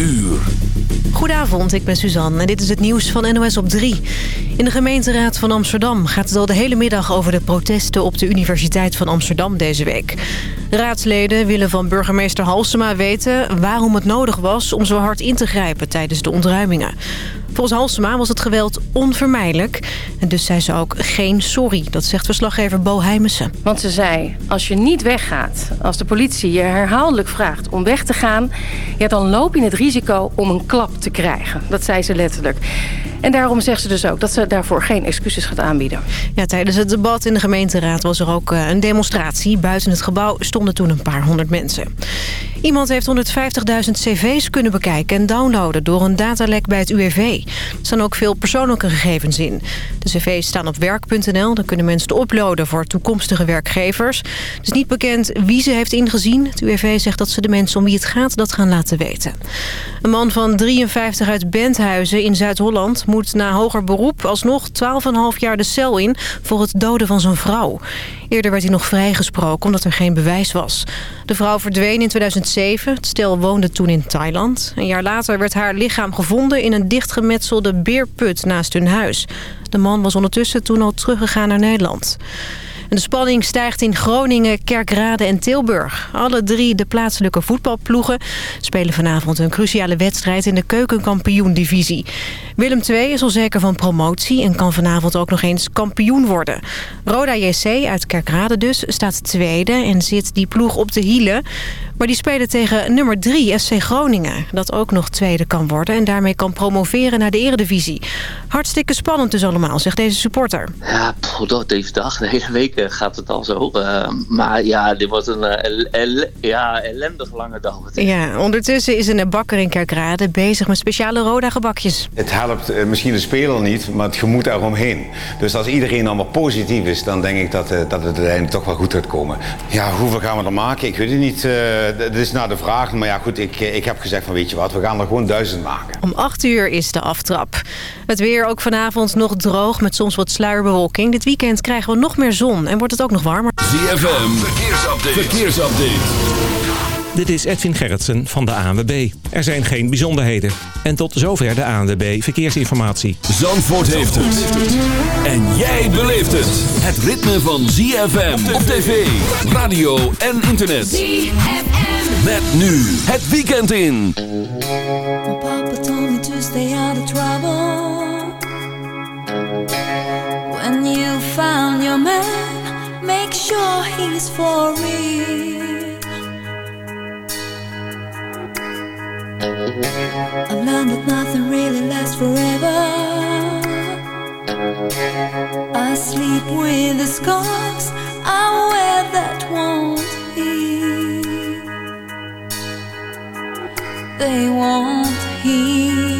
uur. Goedenavond, ik ben Suzanne en dit is het nieuws van NOS op 3. In de gemeenteraad van Amsterdam gaat het al de hele middag over de protesten op de Universiteit van Amsterdam deze week. Raadsleden willen van burgemeester Halsema weten waarom het nodig was om zo hard in te grijpen tijdens de ontruimingen. Volgens Halsema was het geweld onvermijdelijk. En dus zei ze ook geen sorry. Dat zegt verslaggever Bo Heimessen. Want ze zei, als je niet weggaat... als de politie je herhaaldelijk vraagt om weg te gaan... Ja, dan loop je het risico om een klap te krijgen. Dat zei ze letterlijk. En daarom zegt ze dus ook dat ze daarvoor geen excuses gaat aanbieden. Ja, tijdens het debat in de gemeenteraad was er ook eh, een demonstratie. Buiten het gebouw stonden toen een paar honderd mensen. Iemand heeft 150.000 cv's kunnen bekijken en downloaden door een datalek bij het UWV. Er staan ook veel persoonlijke gegevens in. De cv's staan op werk.nl, dan kunnen mensen uploaden voor toekomstige werkgevers. Het is niet bekend wie ze heeft ingezien. Het UWV zegt dat ze de mensen om wie het gaat dat gaan laten weten. Een man van 53 uit Benthuizen in Zuid-Holland moet na hoger beroep alsnog 12,5 jaar de cel in voor het doden van zijn vrouw. Eerder werd hij nog vrijgesproken omdat er geen bewijs was. De vrouw verdween in 2007. Het stel woonde toen in Thailand. Een jaar later werd haar lichaam gevonden in een dichtgemetselde beerput naast hun huis. De man was ondertussen toen al teruggegaan naar Nederland. En de spanning stijgt in Groningen, Kerkrade en Tilburg. Alle drie de plaatselijke voetbalploegen spelen vanavond een cruciale wedstrijd in de keukenkampioen-divisie. Willem II is al zeker van promotie en kan vanavond ook nog eens kampioen worden. Roda JC uit Kerkrade dus staat tweede en zit die ploeg op de hielen. Maar die spelen tegen nummer 3 SC Groningen. Dat ook nog tweede kan worden en daarmee kan promoveren naar de eredivisie. Hartstikke spannend dus allemaal, zegt deze supporter. Ja, pff, deze dag, de hele week gaat het al zo. Uh, maar ja, dit wordt een uh, ja, ellendig lange dag. Ja, ondertussen is een bakker in Kerkrade bezig met speciale Roda gebakjes. Het helpt misschien de speler niet, maar het gemoed eromheen. Dus als iedereen allemaal positief is, dan denk ik dat, dat het uiteindelijk toch wel goed gaat komen. Ja, hoeveel gaan we er maken? Ik weet het niet dat is naar de vraag. Maar ja, goed, ik, ik heb gezegd van weet je wat, we gaan er gewoon duizend maken. Om 8 uur is de aftrap. Het weer ook vanavond nog droog met soms wat sluierbewolking. Dit weekend krijgen we nog meer zon en wordt het ook nog warmer. ZFM, verkeersupdate. verkeersupdate. Dit is Edwin Gerritsen van de ANWB. Er zijn geen bijzonderheden. En tot zover de ANWB Verkeersinformatie. Zandvoort heeft het. En jij beleeft het. Het ritme van ZFM op tv, radio en internet. ZFM. Met nu het weekend in. My papa told me to stay out of trouble. When you found your man, make sure he's for real. I've learned that nothing really lasts forever. I sleep with the scars I wear that won't heal. They won't heal.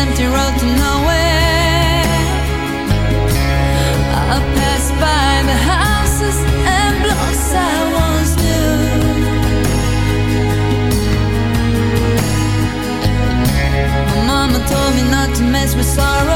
Empty road to nowhere. I pass by the houses and blocks I once knew. My mama told me not to mess with sorrow,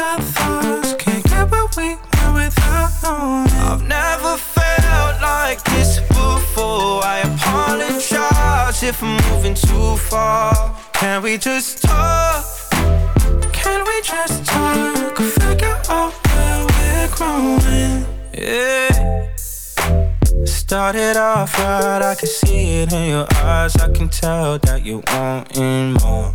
Our thoughts. Can't get what we want without knowing. I've never felt like this before. I apologize if I'm moving too far. Can we just talk? Can we just talk? Figure out where we're growing. Yeah. Started off right, I can see it in your eyes. I can tell that you wanting more.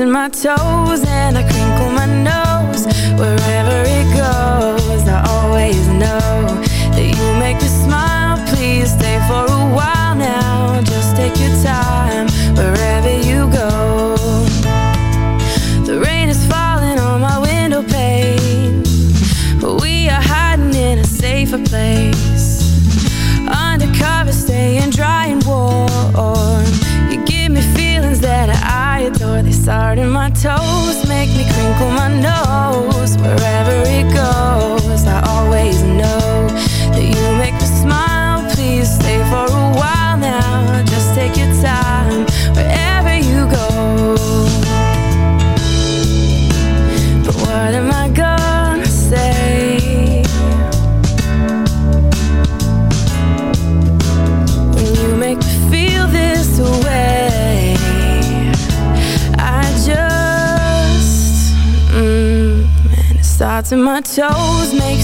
in my toes and I crinkle my nose. Wherever it goes, I always know That you make me smile, please stay for a while now. Just take your time, wherever you go. The rain is falling on my window pane But we are hiding in a safer place. toes. to my toes makes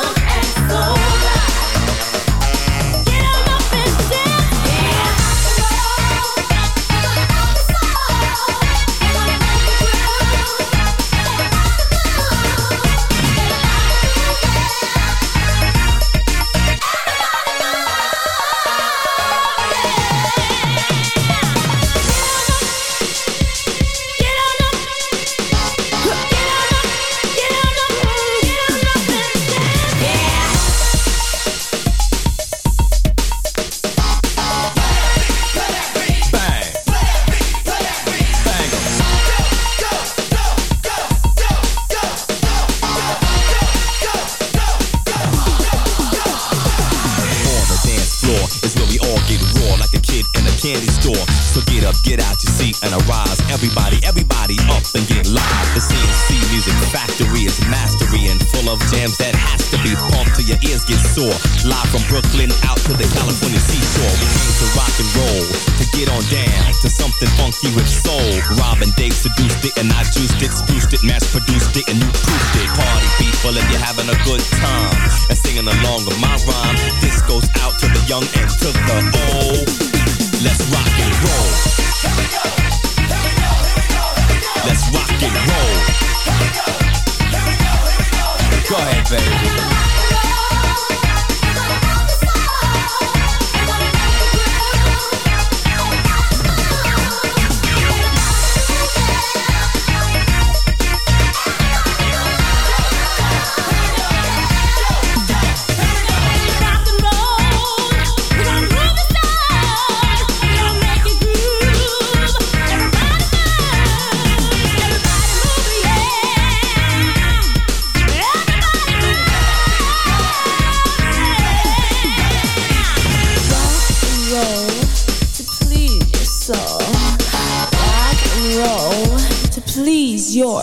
Get on down to something funky with soul. Rob and Dave seduced it and I juiced it, spruced it, mass produced it, and you proofed it. Party people if you're having a good time and singing along with my rhyme. This goes out to the young and to the old. Let's rock and roll. Let's rock and roll. Go ahead, baby.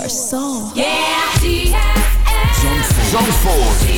Soul. Yeah, Zandvoort.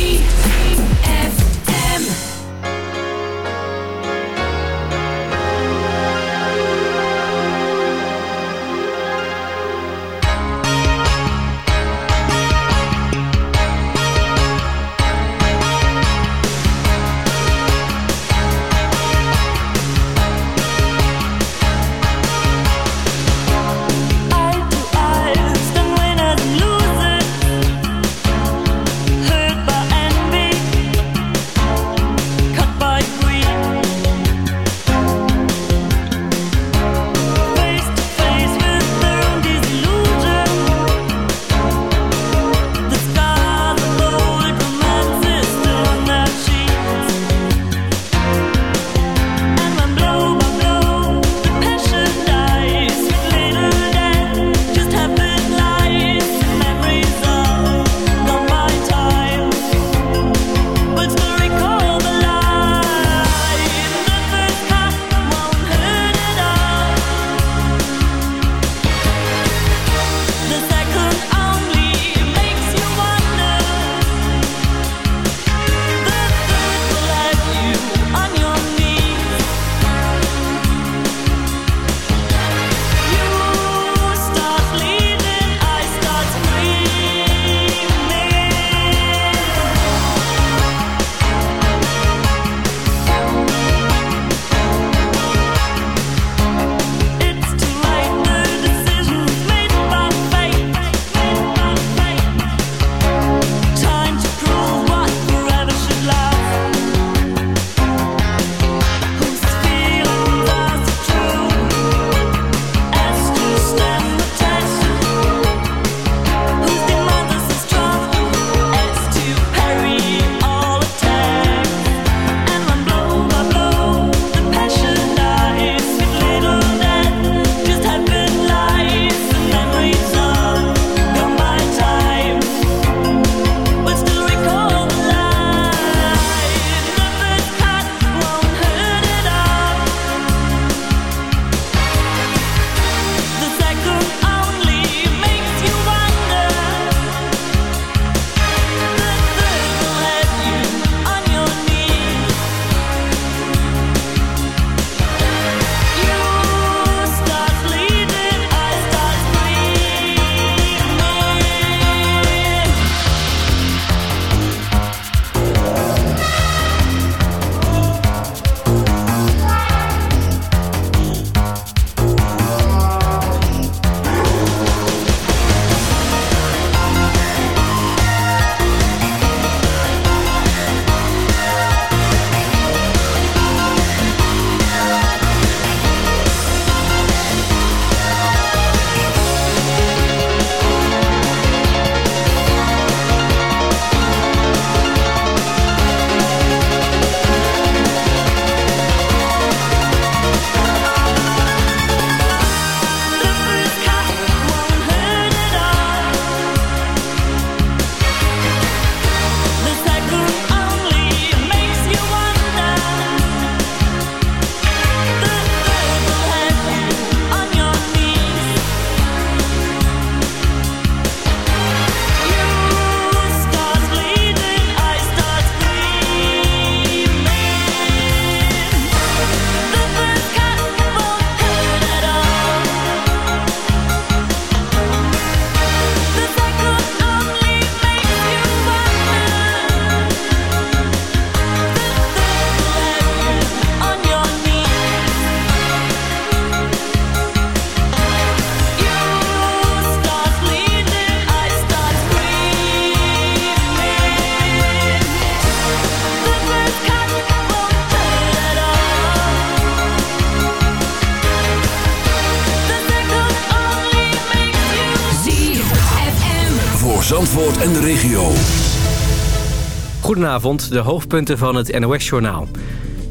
Goedenavond, de hoofdpunten van het NOS-journaal.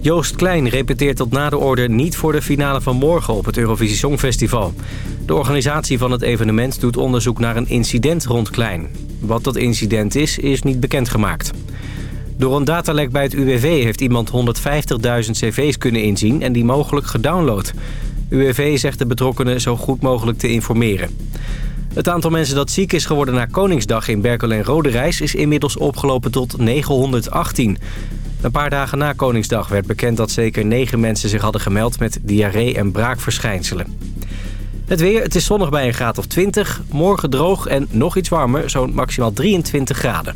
Joost Klein repeteert tot na de orde niet voor de finale van morgen op het Eurovisie Songfestival. De organisatie van het evenement doet onderzoek naar een incident rond Klein. Wat dat incident is, is niet bekendgemaakt. Door een datalek bij het UWV heeft iemand 150.000 cv's kunnen inzien en die mogelijk gedownload. UWV zegt de betrokkenen zo goed mogelijk te informeren. Het aantal mensen dat ziek is geworden na Koningsdag in Berkel en Roderijs... is inmiddels opgelopen tot 918. Een paar dagen na Koningsdag werd bekend dat zeker 9 mensen zich hadden gemeld... met diarree en braakverschijnselen. Het weer, het is zonnig bij een graad of 20. Morgen droog en nog iets warmer, zo'n maximaal 23 graden.